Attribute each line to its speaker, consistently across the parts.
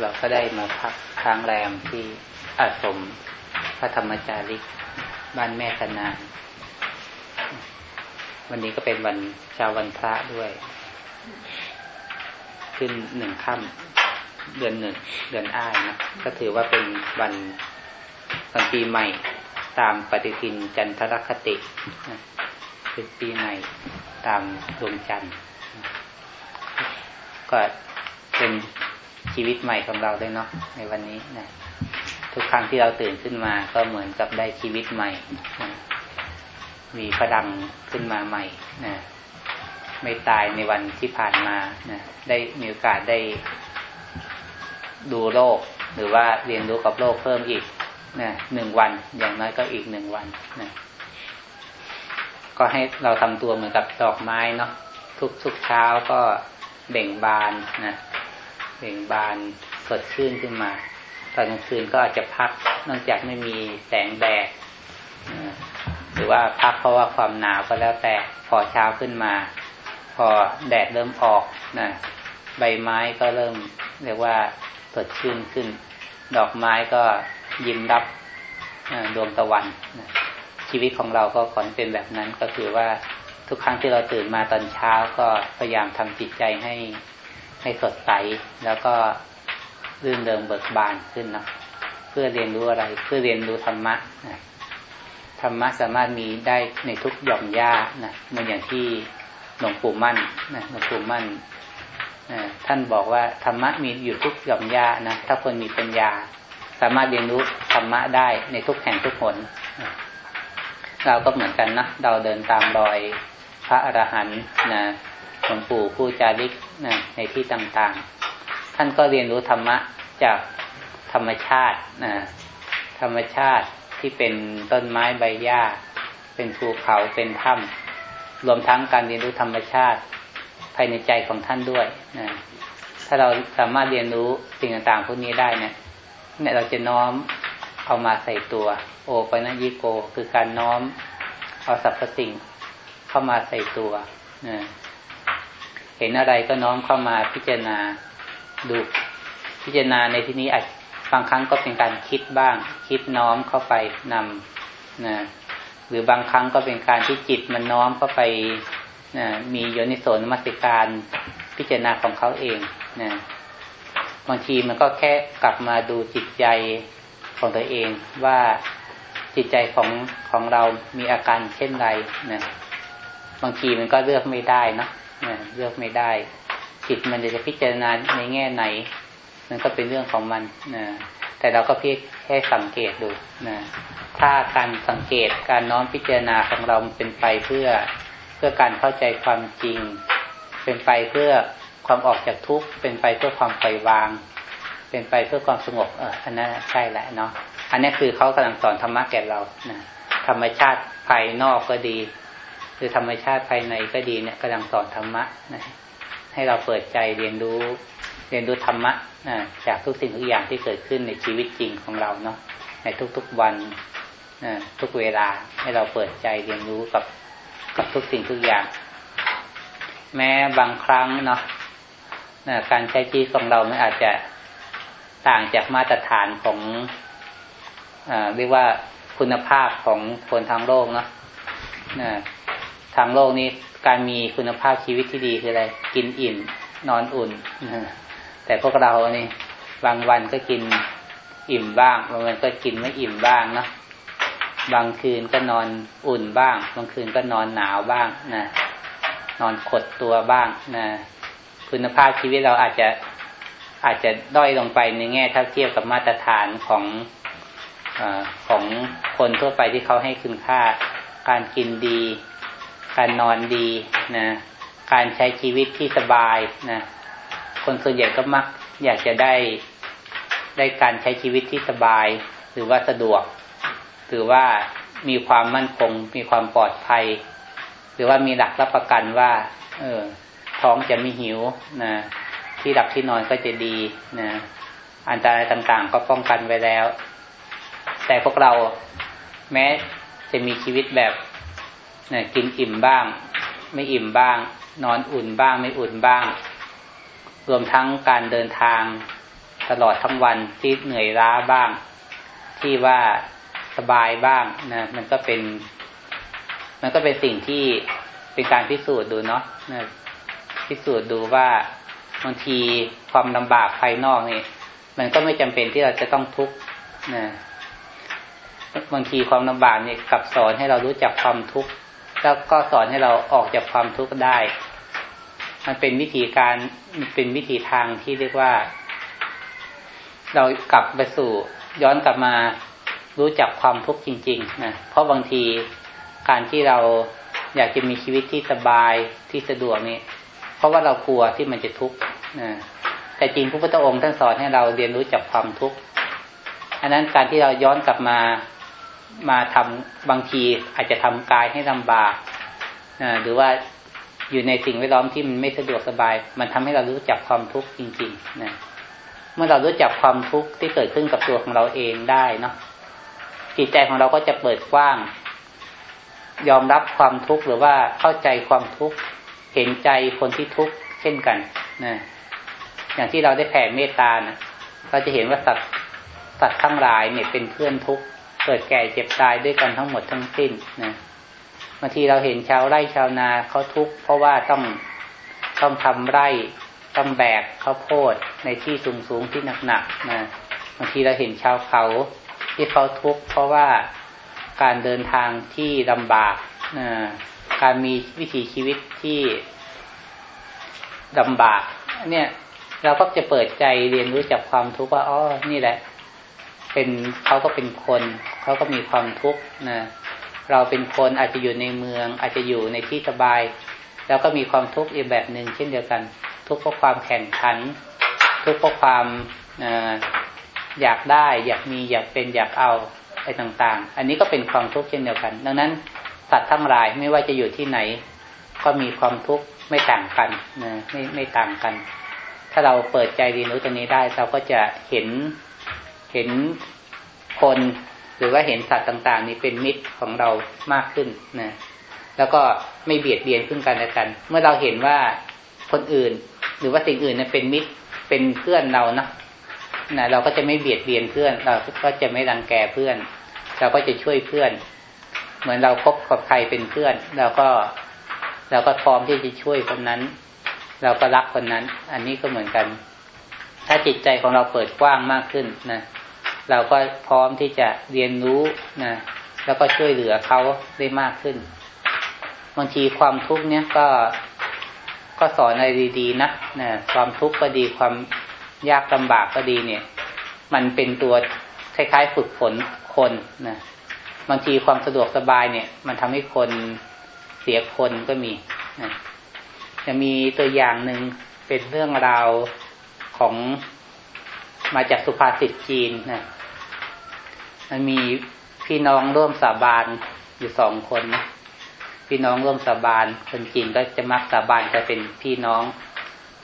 Speaker 1: เราก็ได้มาพักค้างแรมที่อาสมพระธรรมจาริก บ้านแม่คณาวันนี้ก็เป็นวันชาววันพระด้วย ขึ้นหนึ่งค่ำเดือนหนึ่ง เดือนอ้ายนะก็ถือว่าเป็นวันวันปีใหม่ตามปฏิทินจันทรคติเป็นปีใหม่ตามดวงจันทร์ก็เป็น ชีวิตใหม่ของเราเลยเนาะในวันนี้นะทุกครั้งที่เราตื่นขึ้นมาก็เหมือนกับได้ชีวิตใหม่นะมีพลังขึ้นมาใหม่นะไม่ตายในวันที่ผ่านมานะได้มีโอกาสได้ดูโลก หรือว่าเรียนรู้กับโลกเพิ่มอีกนะหนึ่งวัน อย่างน้อยก็อีกหนึ่งวันนะก็ให้เราทำตัวเหมือนกับดอกไม้เนาะทุกทุกเช้าก็เบ่งบานนะ เบ่งบานสดชื่นขึ้นมาตอนกลางคืนก็อาจจะพักนอกจากไม่มีแสงแดดหรือว่าพักเพราะว่าความหนาวก็แล้วแต่พอเช้าขึ้นมา พอแดดเริ่มออกนะใบไม้ก็เริ่มเรียกว่าสดชื่นขึ้น ดอกไม้ก็ยิ้มรับดวงตะวันนะชีวิตของเราก็ขอนเป็นแบบนั้นก็คือว่าทุกครั้งที่เราตื่นมาตอนเช้าก็พยายามทำจิตใจให้ ให้สดใส แล้วก็รื่นเริงเบิกบานขึ้นนะเพื่อเรียนรู้อะไร เพื่อเรียนรู้ธรรมะนะธรรมะสามารถมีได้ในทุกหย่อมย่านะเหมือนอย่างที่หลวงปู่มั่นนะหลวงปู่มั่นท่านบอกว่าธรรมะมีอยู่ทุกหย่อมย่านะถ้าคนมีปัญญา สามารถเรียนรู้ธรรมะได้ในทุกแห่งทุกหนเราก็เหมือนกันนะเราเดินตามรอยพระอรหันต์นะ ลวงปู่ผู้จาริกนะในที่ต่างๆ ท่านก็เรียนรู้ธรรมะจากธรรมชาตินะธรรมชาติที่เป็นต้นไม้ใบหญ้า เป็นภูเขาเป็นถ้ำรวมทั้งการเรียนรู้ธรรมชาติภายในใจของท่านด้วยนะถ้าเราสามารถเรียนรู้สิ่งต่างๆพวกนี้ได้เนี่ยเนี่ยเราจะน้อมเอามาใส่ตัว โอปนัญิโก คือการน้อมเอาสรรพสิ่งเข้ามาใส่ตัวนะ เห็นอะไรก็น้อมเข้ามาพิจารณาดูพิจารณาในที่นี้อาจบางครั้งก็เป็นการคิดบ้าง คิดน้อมเข้าไปนำนะหรือบางครั้งก็เป็นการที่จิตมันน้อมเข้าไปนะมีโยนิโสนมัสิการพิจารณาของเขาเองนะบางทีมันก็แค่กลับมาดูจิตใจของตัวเองว่าจิตใจของของเรามีอาการเช่นไรนะบางทีมันก็เลือกไม่ได้นะนะ เลือกไม่ได้ จิตมันจะพิจารณาในแง่ไหน มันก็เป็นเรื่องของมันนะแต่เราก็เพียงแค่สังเกตดูนะถ้าการสังเกตการน้อมพิจารณาของเราเป็นไปเพื่อเพื่อการเข้าใจความจริง เป็นไปเพื่อความออกจากทุกข์เป็นไปเพื่อความปล่อยวาง เป็นไปเพื่อความสงบเอออันนั้นใช่แหละเนาะอันนี้คือเขากำลังสอนธรรมะแก่เรานะธรรมชาติภายนอกก็ดี คือธรรมชาติภายในก็ดีเนี่ยกำลังสอนธรรมะนะให้เราเปิดใจเรียนรู้ เรียนรู้ธรรมะนะจากทุกสิ่งทุกอย่างที่เกิดขึ้นในชีวิตจริงของเราเนาะในทุกๆวันนะทุกเวลาให้เราเปิดใจเรียนรู้กับกับทุกสิ่งทุกอย่าง แม้บางครั้งเนาะนะการใช้ชีวิตของเราไม่อาจจะต่างจากมาตรฐานของอเรียกว่าคุณภาพของคนทางโลกเนาะ ทางโลกนี้การมีคุณภาพชีวิตที่ดีคืออะไร กินอิ่มนอนอุ่น แต่พวกเรานี่บางวันก็กินอิ่มบ้าง บางวันก็กินไม่อิ่มบ้างเนาะบางคืนก็นอนอุ่นบ้าง บางคืนก็นอนหนาวบ้างนะนอนขดตัวบ้างนะคุณภาพชีวิตเราอาจจะอาจจะด้อยลงไปในแง่ถ้าเทียบกับมาตรฐานของอของคนทั่วไปที่เขาให้คุณค่าการกินดี การนอนดีนะการใช้ชีวิตที่สบายนะคนส่วนใหญ่ก็มักอยากจะได้ได้การใช้ชีวิตที่สบาย หรือว่าสะดวก หรือว่ามีความมั่นคง มีความปลอดภัย หรือว่ามีหลักรับประกันว่า เออ ท้องจะไม่หิวนะที่ดับที่นอนก็จะดีนะอันตรายต่างๆ ก็ป้องกันไว้แล้ว แต่พวกเราแม้จะมีชีวิตแบบ นะกินอิ่มบ้าง ไม่อิ่มบ้าง นอนอุ่นบ้าง ไม่อุ่นบ้าง รวมทั้งการเดินทางตลอดทั้งวันที่เหนื่อยล้าบ้าง ที่ว่าสบายบ้างนะมันก็เป็น มันก็เป็นสิ่งที่เป็นการพิสูจน์ดูเนาะนะพิสูจน์ดูว่าบางทีความลำบากภายนอกนี่มันก็ไม่จำเป็นที่เราจะต้องทุกข์นะบางทีความลำบากนี่กลับสอนให้เรารู้จักความทุกข์ แล้วก็สอนให้เราออกจากความทุกข์ได้ มันเป็นวิธีการเป็นวิธีทางที่เรียกว่า เรากลับไปสู่ ย้อนกลับมารู้จักความทุกข์จริง ๆ นะ เพราะบางทีการที่เราอยากจะมีชีวิตที่สบายที่สะดวกนี่เพราะว่าเรากลัวที่มันจะทุกข์นะแต่จริงพระพุทธองค์ท่านสอนให้เราเรียนรู้จักความทุกข์อันนั้นการที่เราย้อนกลับมา มาทำบางทีอาจจะทำกายให้ลำบากนะหรือว่าอยู่ในสิ่งแวดล้อมที่มันไม่สะดวกสบาย มันทำให้เรารู้จักความทุกข์จริงๆนะเมื่อเรารู้จักความทุกข์ที่เกิดขึ้นกับตัวของเราเองได้เนาะจิตใจของเราก็จะเปิดกว้าง ยอมรับความทุกข์หรือว่าเข้าใจความทุกข์เห็นใจคนที่ทุกข์เช่นกันนะอย่างที่เราได้แผ่เมตตานะเราจะเห็นว่าสัตว์สัตว์ทั้งหลายเนี่ยเป็นเพื่อนทุกข์ เกิดแก่เจ็บตายด้วยกันทั้งหมดทั้งสิ้นนะบางทีเราเห็นชาวไร่ชาวนาเขาทุกข์เพราะว่าต้องต้องทำไร่ต้องแบกข้าวโพดในที่สูงสูงที่หนักๆนะบางทีเราเห็นชาวเขาที่เขาทุกข์เพราะว่าการเดินทางที่ลำบากนะการมีวิถีชีวิตที่ลำบากเนี่ยเราก็จะเปิดใจเรียนรู้จากความทุกข์ว่าอ๋อนี่แหละ เป็นเขาก็เป็นคนเขาก็มีความทุกข์นะเราเป็นคนอาจจะอยู่ในเมือง อาจจะอยู่ในที่สบาย แล้วก็มีความทุกข์อีกแบบหนึ่งเช่นเดียวกัน ทุกข์เพราะความแข่งขัน ทุกข์เพราะความอยากได้ อยากมีอยากเป็นอยากเอาอะไรต่างๆ อันนี้ก็เป็นความทุกข์เช่นเดียวกัน ดังนั้นสัตว์ทั้งหลายไม่ว่าจะอยู่ที่ไหน ก็มีความทุกข์ไม่ต่างกันนะไม่ไม่ต่างกัน ถ้าเราเปิดใจเรียนรู้ตรงนี้ได้ เราก็จะเห็น เห็นคนหรือว่าเห็นสัตว์ต่างๆ นี้เป็นมิตรของเรามากขึ้นนะแล้วก็ไม่เบียดเบียนขึ้นกันและกัน เมื่อเราเห็นว่าคนอื่น หรือว่าสิ่งอื่นนั้นเป็นมิตรเป็นเพื่อนเรานะนะเราก็จะไม่เบียดเบียนเพื่อน เราก็จะไม่รังแกเพื่อน เราก็จะช่วยเพื่อน เหมือนเราคบกับใครเป็นเพื่อนเราก็เราก็พร้อมที่จะช่วยคนนั้น เราก็รักคนนั้น อันนี้ก็เหมือนกัน ถ้าจิตใจของเราเปิดกว้างมากขึ้นนะ เราก็พร้อมที่จะเรียนรู้นะแล้วก็ช่วยเหลือเขาได้มากขึ้นบางทีความทุกข์เนี้ยก็ก็สอนอะไรดีๆนะนะความทุกข์ก็ดีความยากลำบากก็ดีเนี่ย มันเป็นตัวคล้ายๆฝึกฝนคนนะบางทีความสะดวกสบายเนี่ย มันทำให้คนเสียคนก็มีนะจะมีตัวอย่างหนึ่งเป็นเรื่องราวของมาจากสุภาษิตจีนนะ มันมีพี่น้องร่วมสาบานอยู่สองคนนะพี่น้องร่วมสาบานคนจีนก็จะมักสาบานจะเป็นพี่น้อง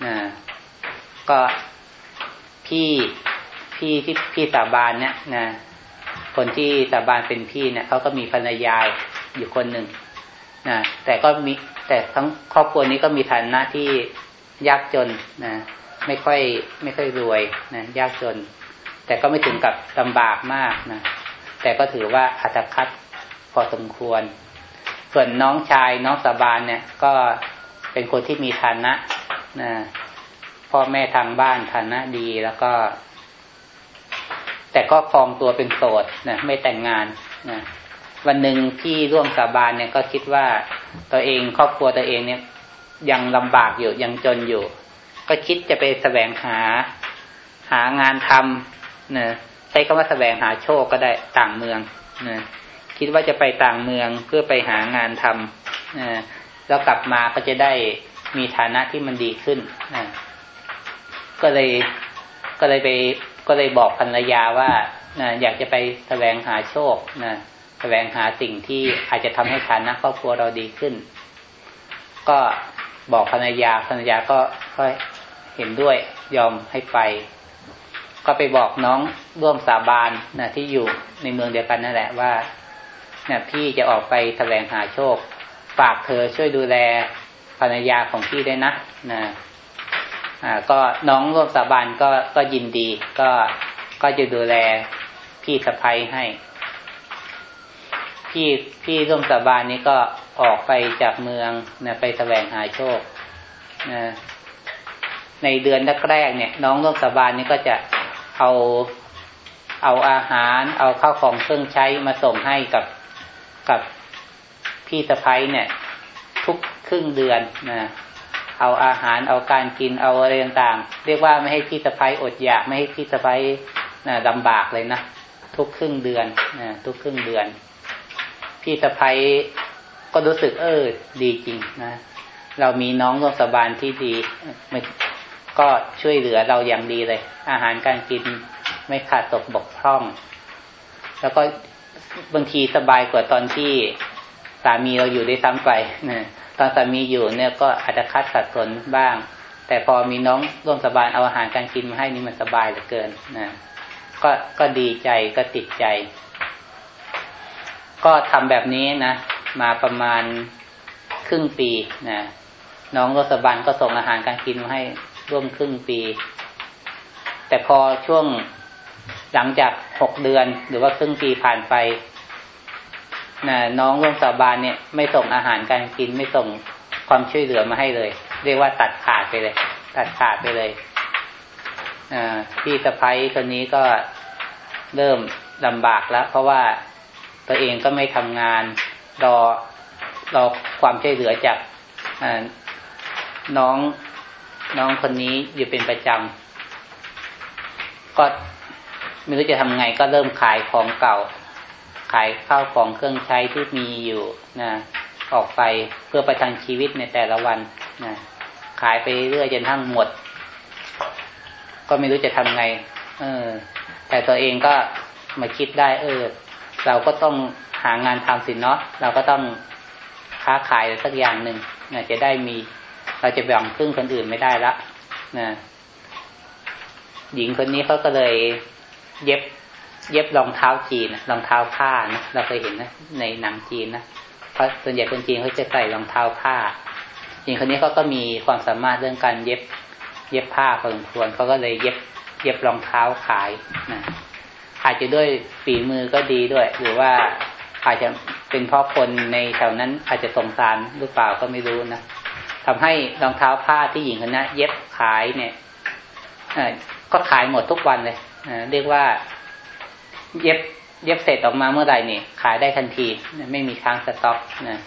Speaker 1: นะก็พี่พี่ที่พี่สาบานเนี่ยนะคนที่สาบานเป็นพี่เนี่ยเขาก็มีภรรยาอยู่คนหนึ่งนะแต่ก็มีแต่ทั้งครอบครัวนี้ก็มีฐานะที่ยากจนนะไม่ค่อยไม่ค่อยรวยนะยากจน แต่ก็ไม่ถึงกับลำบากมากนะ แต่ก็ถือว่าอัตคัดพอสมควร ส่วนน้องชายน้องสาบานเนี่ย ก็เป็นคนที่มีฐานะนะพ่อแม่ทางบ้านฐานะดีแล้วก็ แต่ก็ครองตัวเป็นโสดนะไม่แต่งงานนะวันหนึ่งที่ร่วมสาบานเนี่ยก็คิดว่าตัวเองครอบครัวตัวเองเนี่ย ยังลำบากอยู่ยังจนอยู่ ก็คิดจะไปแสวงหาหางานทำนะ ช้คำว่าแสวงหาโชคก็ได้ต่างเมืองนะคิดว่าจะไปต่างเมืองเพื่อไปหางานทำนะแล้วกลับมาก็จะได้มีฐานะที่มันดีขึ้นนะก็เลยก็เลยไปก็เลยบอกภรรยาว่านะอยากจะไปแสวงหาโชคนะแสวงหาสิ่งที่อาจจะทำให้ฐานะครอบครัวเราดีขึ้น ก็บอกภรรยาภรรยาก็ก็เห็นด้วยยอมให้ไป ก็ไปบอกน้องร่วมสาบานนะที่อยู่ในเมืองเดียวกันนั่นแหละว่าเนี่ยพี่จะออกไปแสวงหาโชค ฝากเธอช่วยดูแลภรรยาของพี่ได้นะนะอ่าก็น้องร่วมสาบานก็ก็ยินดี ก็ก็จะดูแลพี่สะพ้ยให้ พี่พี่ร่วมสาบานนี้ก็ออกไปจากเมืองนะไปแสวงหาโชคนะในเดือนแรกๆเนี่ย น้องร่วมสาบานนี้ก็จะ เอาเอาอาหาร เอาข้าวของเครื่องใช้มาส่งให้กับกับพี่สะพ้ยเนี่ย ทุกครึ่งเดือนนะเอาอาหารเอาการกินเอาอะไรต่างๆ เรียกว่าไม่ให้พี่สะพ้ยอดอยาก ไม่ให้พี่สะพ้ยนะลำบากเลยนะทุกครึ่งเดือนนะทุกครึ่งเดือน พี่สะพ้ยก็รู้สึกเออดีจริงนะเรามีน้องร่วมสบานที่ดี ก็ช่วยเหลือเราอย่างดีเลย อาหารการกินไม่ขาดตกบกพร่อง แล้วก็บางทีสบายกว่าตอนที่สามีเราอยู่ได้ซ้ำไปนะตอนสามีอยู่เนี่ยก็อาจจะคัดสัดสนบ้าง แต่พอมีน้องร่วมสบายเอาอาหารการกินมาให้นี่มันสบายเหลือเกินนะก็ก็ดีใจก็ติดใจ ก็ทำแบบนี้นะ มาประมาณครึ่งปีนะน้องรสบันก็ส่งอาหารการกินมาให้ ร่วมครึ่งปี แต่พอช่วงหลังจากหกเดือนหรือว่าครึ่งปีผ่านไปนะน้องร่วมสาบานเนี่ยไม่ส่งอาหารการกินไม่ส่งความช่วยเหลือมาให้เลย เรียกว่าตัดขาดไปเลย ตัดขาดไปเลยพี่สะพ้ยคนนี้ก็เริ่มลำบากแล้ว เพราะว่าตัวเองก็ไม่ทำงานรอรอความช่วยเหลือจากน้อง น้องคนนี้อยู่เป็นประจำก็ไม่รู้จะทำไงก็เริ่มขายของเก่า ขายข้าวของเครื่องใช้ที่มีอยู่นะออกไปเพื่อประทังชีวิตในแต่ละวันนะขายไปเรื่อยจนทั้งหมด ก็ไม่รู้จะทำไง เออ แต่ตัวเองก็มาคิดได้ เออ เราก็ต้องหางานทำสินเนาะเราก็ต้องค้าขายสักอย่างหนึ่งนะจะได้มี เราจะแบ่งครึ่งคนอื่นไม่ได้ละนะหญิงคนนี้เขาก็เลยเย็บ เย็บรองเท้าจีนรองเท้าผ้านะเราเคยเห็นนะในหนังจีนนะเพราะส่วนใหญ่คนจีนเขาจะใส่รองเท้าผ้าหญิงคนนี้เขาก็มีความสามารถเรื่องการเย็บ เย็บผ้าพอสมควรเขาก็เลยเย็บ เย็บรองเท้าขายนะอาจจะด้วยฝีมือก็ดีด้วย หรือว่าอาจจะเป็นเพราะคนในแถวนั้นอาจจะสงสารหรือเปล่าก็ไม่รู้นะ ทำให้รองเท้าผ้าที่หญิงคนนั้นเย็บขายเนี่ยก็ขายหมดทุกวันเลยเรียกว่าเย็บเย็บเสร็จออกมาเมื่อไหร่เนี่ยขายได้ทันทีไม่มีค้างสต็อกนะ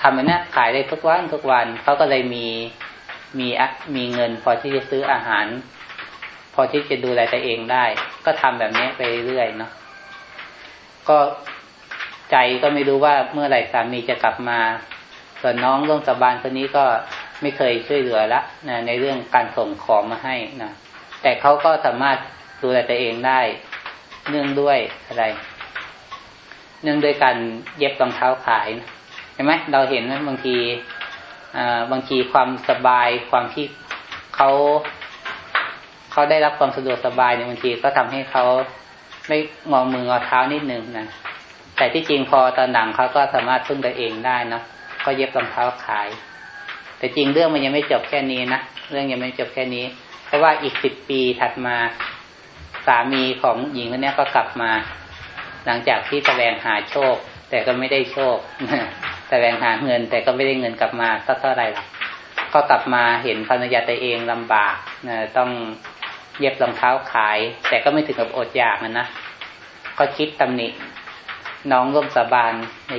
Speaker 1: ทำแบบนี้ขายได้ทุกวันทุกวันเขาก็เลยมีมีมีเงิน พอที่จะซื้ออาหาร พอที่จะดูแลตัวเองได้ ก็ทำแบบนี้ไปเรื่อยเนาะก็ใจก็ไม่รู้ว่าเมื่อไหร่สามีจะกลับมา ส่วนน้องร่วงสบานคนนี้ก็ไม่เคยช่วยเหลือละนะในเรื่องการส่งของมาให้นะแต่เขาก็สามารถดูแลตัวเองได้ เนื่องด้วยอะไร เนื่องด้วยการเย็บรองเท้าขายนะเห็นไหมเราเห็นว่าบางทีบางทีความสบายความที่เขาเขาได้รับความสะดวกสบายในบางทีก็ทำให้เขาไม่มอมือเอาเท้านิดนึงนะแต่ที่จริงพอตอนหนังเขาก็สามารถพึ่งตัวเองได้นะ ก็เย็บรองเท้าขาย แต่จริงเรื่องมันยังไม่จบแค่นี้นะเรื่องยังไม่จบแค่นี้ เพราะว่าอีกสิบปีถัดมาสามีของหญิงคนนี้ก็กลับมา หลังจากที่แสวงหาโชค แต่ก็ไม่ได้โชคแสวงหาเงิน แต่ก็ไม่ได้เงินกลับมาสักเท่าไหร่หรอกก็กลับมาเห็นภรรยาตัวเองลำบากนะต้องเย็บรองเท้าขาย แต่ก็ไม่ถึงกับอดอยากนะนะก็คิดตำหนิน้องร่วมสาบานใน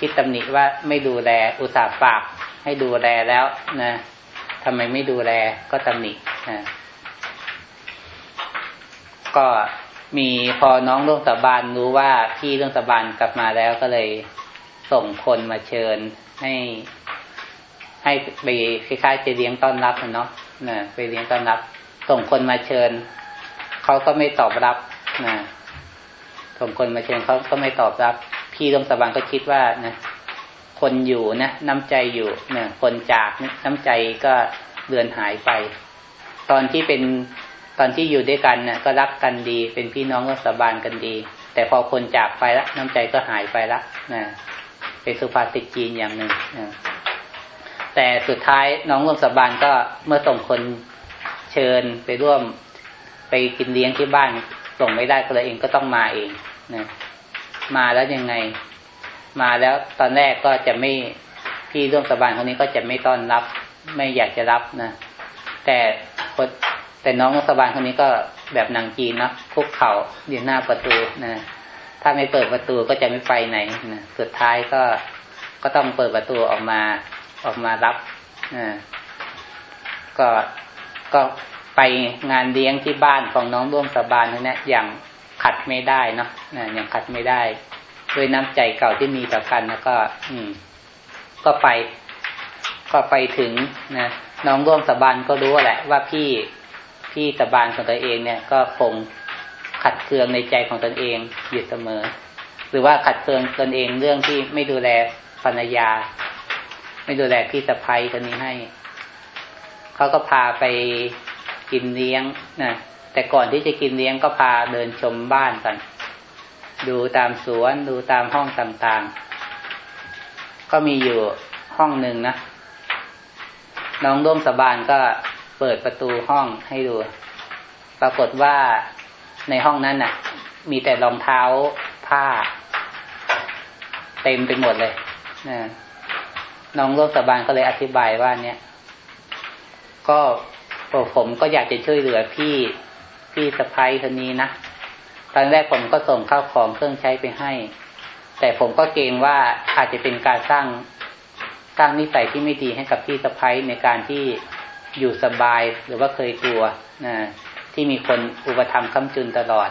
Speaker 1: คิดตำหนิว่าไม่ดูแลอุตส่าห์ฝากให้ดูแลแล้วนะทำไมไม่ดูแลก็ตำหนินะก็มีพอน้องร่วงสาบานรู้ว่าพี่ร่วงสาบานกลับมาแล้วก็เลยส่งคนมาเชิญให้ ให้ไปคล้ายๆจะเลี้ยงต้อนรับเนาะนะไปเลี้ยงต้อนรับ ส่งคนมาเชิญเขาก็ไม่ตอบรับนะส่งคนมาเชิญเขาก็ไม่ตอบรับ พี่ร่มสบานก็คิดว่านะคนอยู่นะน้ำใจอยู่นะคนจากน้ำใจก็เลือนหายไป ตอนที่เป็นตอนที่อยู่ด้วยกันนะก็รักกันดี เป็นพี่น้องก็สบานกันดี แต่พอคนจากไปแล้วน้ำใจก็หายไปละนะเป็นสุภาษิตจีนอย่างหนึ่งนะแแต่สุดท้ายน้องร่วมสบานก็เมื่อส่งคนเชิญไปร่วมไปกินเลี้ยงที่บ้านส่งไม่ได้ก็เลยเองก็ต้องมาเองนะ มาแล้วยังไง มาแล้วตอนแรกก็จะไม่พี่ร่วมสบานคนนี้ก็จะไม่ต้อนรับ ไม่อยากจะรับนะแต่แต่น้องสบานคนนี้ก็แบบนางจีนนะคุกเข่าอยู่หน้าประตูนะถ้าไม่เปิดประตูก็จะไม่ไปไหนนะสุดท้ายก็ก็ต้องเปิดประตูออกมาออกมารับนะก็ก็ไปงานเลี้ยงที่บ้านของน้องร่วมสบานนี่ยอย่าง ขัดไม่ได้เนาะนะย่างขัดไม่ได้ ด้วยน้ำใจเก่าที่มีต่อกันแล้วก็ อืม ก็ไป ก็ไปถึงนะน้องร่วมสบานก็รู้แหละ ว่าพี่พี่สบานของตัวเองเนี่ย ก็คงขัดเคืองในใจของตนเองอยู่เสมอ หรือว่าขัดเคืองตนเองเรื่องที่ไม่ดูแลภรรยา ไม่ดูแลพี่สะพ้ยคนนี้ให้ เขาก็พาไปกินเลี้ยงนะ แต่ก่อนที่จะกินเลี้ยงก็พาเดินชมบ้านกัน ดูตามสวนดูตามห้องต่างๆ ก็มีอยู่ห้องหนึ่งนะ น้องร่วมสบานก็เปิดประตูห้องให้ดู ปรากฏว่าในห้องนั้นน่ะ มีแต่รองเท้าผ้า เต็มไปหมดเลยนะน้องร่วมสบานก็เลยอธิบายว่าเนี่ย ก็ผมก็อยากจะช่วยเหลือพี่ พี่สะพ้ายคนนี้นะตอนแรกผมก็ส่งข้าวของเครื่องใช้ไปให้ แต่ผมก็เกรงว่าอาจจะเป็นการสร้างสร้างนิสัยที่ไม่ดีให้กับพี่สะพ้ายในการที่อยู่สบายหรือว่าเคยกลัวนะที่มีคนอุปถัมภ์ค้ำจุนตลอด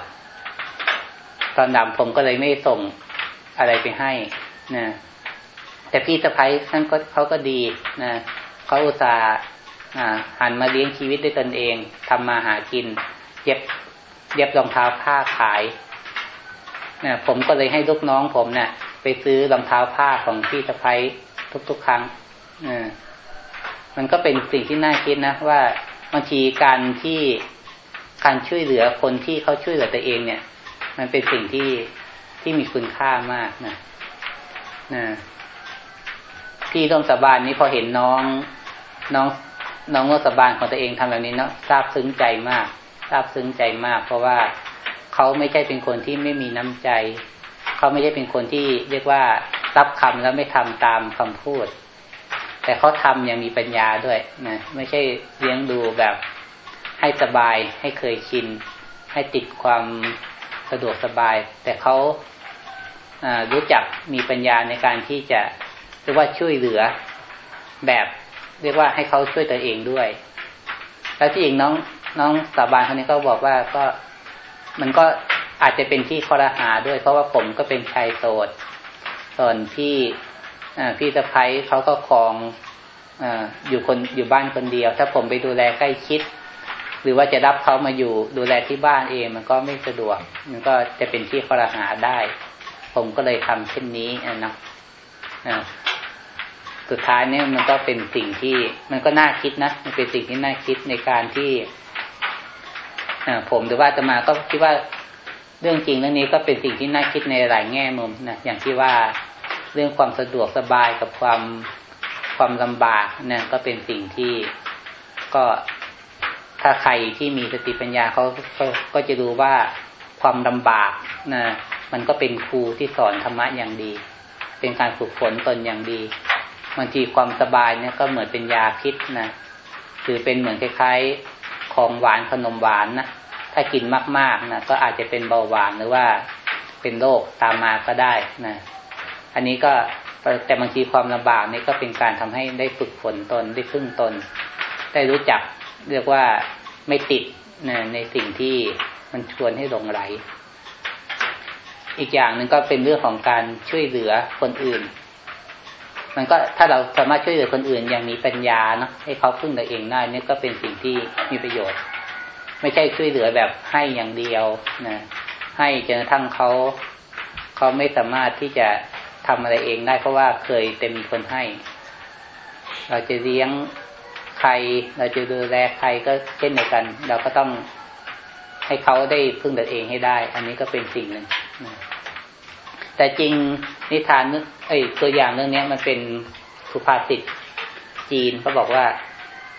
Speaker 1: ตอนดำผมก็เลยไม่ส่งอะไรไปให้นะแต่พี่สะพ้ายท่านก็เขาก็ดีนะเขาอุตส่าห์หันมาเลี้ยงชีวิตด้วยตนเองทำมาหากิน เย็บเย็บรองเท้าผ้าขายนะผมก็เลยให้ลูกน้องผมเนะ่ยไปซื้อรองเท้าผ้าของพี่สะพ้ายทุก ๆ ครั้งอมันก็เป็นสิ่งที่น่าคิดนะว่าบางทีการที่การช่วยเหลือคนที่เขาช่วยเหลือตัวเองเนี่ย มันเป็นสิ่งที่ที่มีคุณค่ามากนะนะพี่ต้องสบานนี้พอเห็นน้องน้องน้องรัฐบาลของตัวเองทำแบบนี้เนาะทราบซึ้งใจมาก ทราบซึ้งใจมาก เพราะว่าเขาไม่ใช่เป็นคนที่ไม่มีน้ำใจ เขาไม่ใช่เป็นคนที่เรียกว่ารับคำแล้วไม่ทำตามคำพูด แต่เขาทำอย่างมีปัญญาด้วยนะไม่ใช่เลี้ยงดูแบบให้สบาย ให้เคยชิน ให้ติดความสะดวกสบาย แต่เขารู้จักมีปัญญาในการที่จะเรียกว่าช่วยเหลือแบบ เรียกว่าให้เขาช่วยตัวเองด้วย แล้วที่อีกน้อง น้องสาบานคนนี้ก็บอกว่าก็มันก็อาจจะเป็นที่คอรหาด้วย เพราะว่าผมก็เป็นชายโสดส่วนพี่พี่สะพ้ยเขาก็คลองออยู่คนอยู่บ้านคนเดียว ถ้าผมไปดูแลใกล้ชิด หรือว่าจะรับเขามาอยู่ดูแลที่บ้านเองมันก็ไม่สะดวก มันก็จะเป็นที่คอรหาได้ ผมก็เลยทำเช่นนี้นะสุดท้ายเนี่ยมันก็เป็นสิ่งที่มันก็น่าคิดนะมันเป็นสิ่งที่น่าคิดในการที่ ผมหรือว่าจะมาก็คิดว่าเรื่องจริงเรื่องนี้ก็เป็นสิ่งที่น่าคิดในหลายแง่มุมนะอย่างที่ว่าเรื่องความสะดวกสบายกับความความลำบากนะก็เป็นสิ่งที่ก็ถ้าใครที่มีสติปัญญาเขาก็จะรู้ว่าความลำบากนะมันก็เป็นครูที่สอนธรรมะอย่างดี เป็นการฝึกฝนตนอย่างดีบางทีความสบายเนี่ยก็เหมือนเป็นยาพิษนะคือเป็นเหมือนคล้ายๆของหวานขนมหวานนะ ถ้ากินมากๆนะก็อาจจะเป็นเบาหวานหรือว่าเป็นโรคตามมาก็ได้นะอันนี้ก็แต่บางทีความลำบากนี่ก็เป็นการทำให้ได้ฝึกฝนตนได้พึ่งตน ได้รู้จักเรียกว่าไม่ติดนะในสิ่งที่มันชวนให้หลงไหล อีกอย่างหนึ่งก็เป็นเรื่องของการช่วยเหลือคนอื่น มันก็ถ้าเราสามารถช่วยเหลือคนอื่นอย่างมีปัญญาเนาะให้เขาพึ่งตัวเองได้นี่ก็เป็นสิ่งที่มีประโยชน์ ไม่ใช่ช่วยเหลือแบบให้อย่างเดียวนะให้จนกระทั่งเขาเขาไม่สามารถที่จะทำอะไรเองได้เพราะว่าเคยเต็มคนให้ เราจะเลี้ยงใคร เราจะดูแลใครก็เช่นเดียวกัน เราก็ต้องให้เขาได้พึ่งตัวเองให้ได้ อันนี้ก็เป็นสิ่งหนึ่งแต่จริงนิทานเอ้ตัวอย่างเรื่องนี้มันเป็นสุภาษิตจีนเขาบอกว่า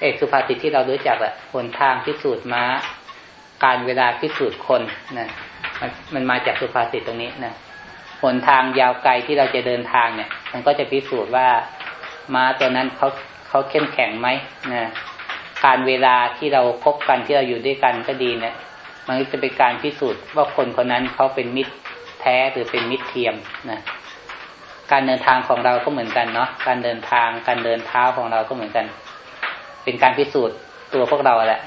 Speaker 1: เอกสุภาษิตที่เรารู้จักอะหนทางพิสูจน์ม้า การเวลาพิสูจน์คนนะมันมันมาจากสุภาษิตตรงนี้นะหนทางยาวไกลที่เราจะเดินทางเนี่ย มันก็จะพิสูจน์ว่าม้าตัวนั้นเขาเขาเข้มแข็งไหมนะการเวลาที่เราคบกันที่เราอยู่ด้วยกันก็ดีเนะี่ย มันจะเป็นการพิสูจน์ว่าคนคนนั้นเขาเป็นมิตรแท้หรือเป็นมิตรเทียมนะการเดินทางของเราก็เหมือนกันเนาะการเดินทางการเดินเท้าของเราก็เหมือนกัน เป็นการพิสูจน์ตัวพวกเราแหละ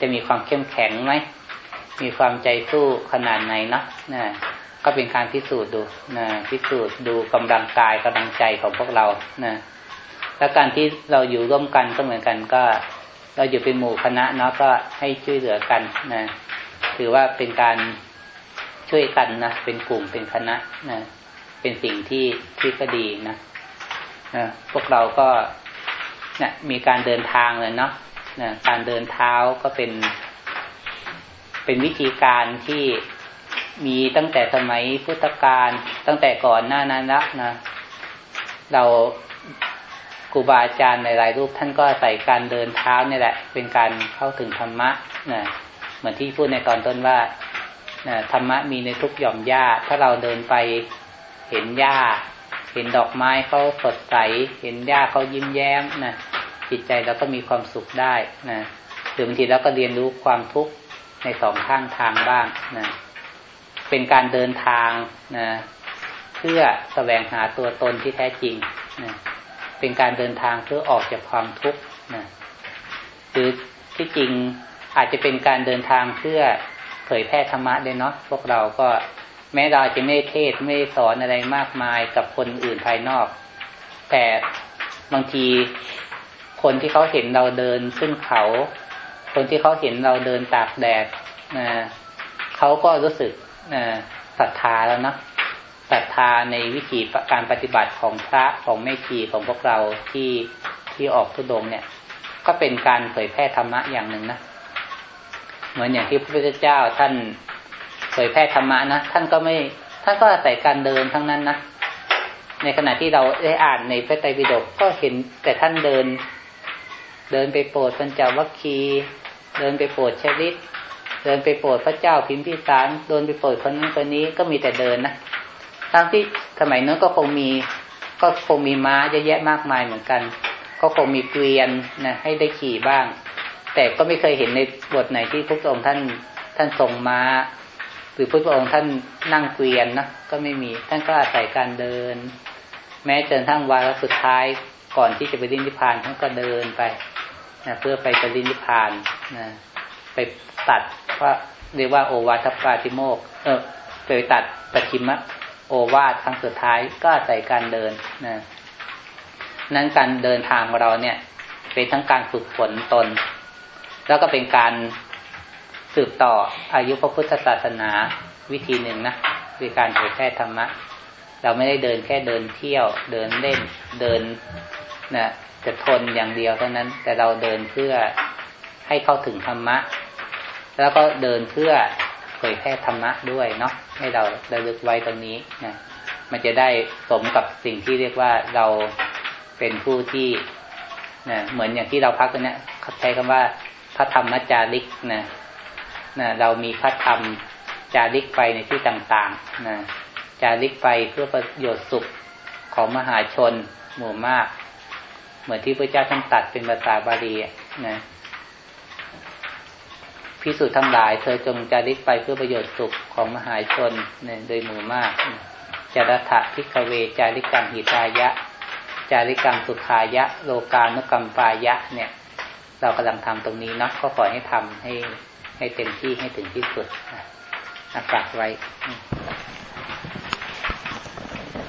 Speaker 1: จะมีความเข้มแข็งไหมมีความใจสู้ขนาดไหนเนาะนะก็เป็นการพิสูจน์ดูนะพิสูจน์ดูกำลังกายกำลังใจของพวกเรานะแล้วการที่เราอยู่ร่วมกันก็เหมือนกันก็ เราอยู่เป็นหมู่คณะเนาะก็ให้ช่วยเหลือกันนะถือว่าเป็นการช่วยกันนะเป็นกลุ่มเป็นคณะนะเป็นสิ่งที่ที่ก็ดีนะนะพวกเราก็ นะมีการเดินทางเลยเนาะนะการเดินเท้าก็เป็น เป็นวิธีการที่มีตั้งแต่สมัยพุทธกาลตั้งแต่ก่อนหน้านั้นแล้วนะเราครูบาอาจารย์ในหลายรูปท่านก็ใส่การเดินเท้านี่แหละ เป็นการเข้าถึงธรรมะนะเหมือนที่พูดในตอนต้นว่านะธรรมะมีในทุกหย่อมหญ้า ถ้าเราเดินไปเห็นหญ้า เห็นดอกไม้เขาสดใส เห็นหญ้าเขายิ้มแย้มนะจิตใจเราก็มีความสุขได้นะหรือบางทีเราก็เรียนรู้ความทุกข์ในสองข้างทางบ้างนะเป็นการเดินทางนะเพื่อแสวงหาตัวตนที่แท้จริงนะเป็นการเดินทางเพื่อออกจากความทุกข์นะหรือที่จริงอาจจะเป็นการเดินทางเพื่อเผยแพร่ธรรมะเลยเนาะพวกเราก็ แม้เราจะไม่เทศไม่สอนอะไรมากมายกับคนอื่นภายนอก แต่บางทีคนที่เขาเห็นเราเดินขึ้นเขา คนที่เขาเห็นเราเดินตากแดดนะเขาก็รู้สึกศรัทธาแล้วนะศรัทธาในวิธีการปฏิบัติของพระของแม่ชีของพวกเราที่ที่ออกทุดงเนี่ย ก็เป็นการเผยแพร่ธรรมะอย่างหนึ่งนะเหมือนอย่างที่พระพุทธเจ้าท่าน เผยแพร่ธรรมะนะท่านก็ไม่ท่านก็อาศัยการเดินทั้งนั้นนะในขณะที่เราได้อ่านในพระไตรปิฎกก็เห็นแต่ท่านเดิน เดินไปโปรดสัญจวัคคีเดินไปโปรดชลิตเดินไปโปรดพระเจ้าพิมพิสารเดินไปโปรดคนนั้นคนนี้ก็มีแต่เดินนะทั้งที่สมัยนั้นก็คงมี ก็คงมีม้าเยอะแยะมากมายเหมือนกัน ก็คงมีเกวียนนะให้ได้ขี่บ้าง แต่ก็ไม่เคยเห็นในบทไหนที่พระองค์ท่านท่านทรงม้า หรือพระองค์ท่านนั่งเกวียนนะก็ไม่มีท่านก็อาศัยการเดิน แม้จนทั้งวาระสุดท้ายก่อนที่จะไปดินิพพานท่านก็เดินไปนะเพื่อไปปรินิพพานนะไปตัดว่าเรียกว่าโอวาทปาติโมกเออไปตัดปฏิมะโอวาทครั้งสุดท้ายก็ใส่การเดินนะนั้นการเดินทางของเราเนี่ย เป็นทั้งการฝึกฝนตน แล้วก็เป็นการ สืบต่ออายุพระพุทธศาสนาวิธีหนึ่งนะคือการเผยแพร่ธรรมะ เราไม่ได้เดินแค่เดินเที่ยว เดินเล่นเดินนะจะทนอย่างเดียวเท่านั้น แต่เราเดินเพื่อให้เข้าถึงธรรมะ แล้วก็เดินเพื่อเผยแพร่ธรรมะด้วยเนาะให้เราระลึกไว้ตรงนี้นะมันจะได้สมกับสิ่งที่เรียกว่าเราเป็นผู้ที่นะเหมือนอย่างที่เราพักกันเนี่ยใช้คำว่าพระธรรมจาริกนะ นะเรามีพระธรรมจาริกไปในที่ต่างๆนะจาริกไปเพื่อประโยชน์สุขของมหาชนหมู่มาก เหมือนที่พระเจ้าท่านตัดเป็นภาษาบาลีนะพิสูจน์ทั้งหลาย เธอจงจาริกไปเพื่อประโยชน์สุขของมหาชนนี่ยโดยหมู่มากจารถะพิกเวจาริกังหิตายะ จาริกังสุขายะ โลกานุกรรมปายะ เนี่ย เรากำลังทำตรงนี้เนาะก็ขอให้ทำให้ ให้เต็มที่ให้ถึงที่สุดอากาศไว้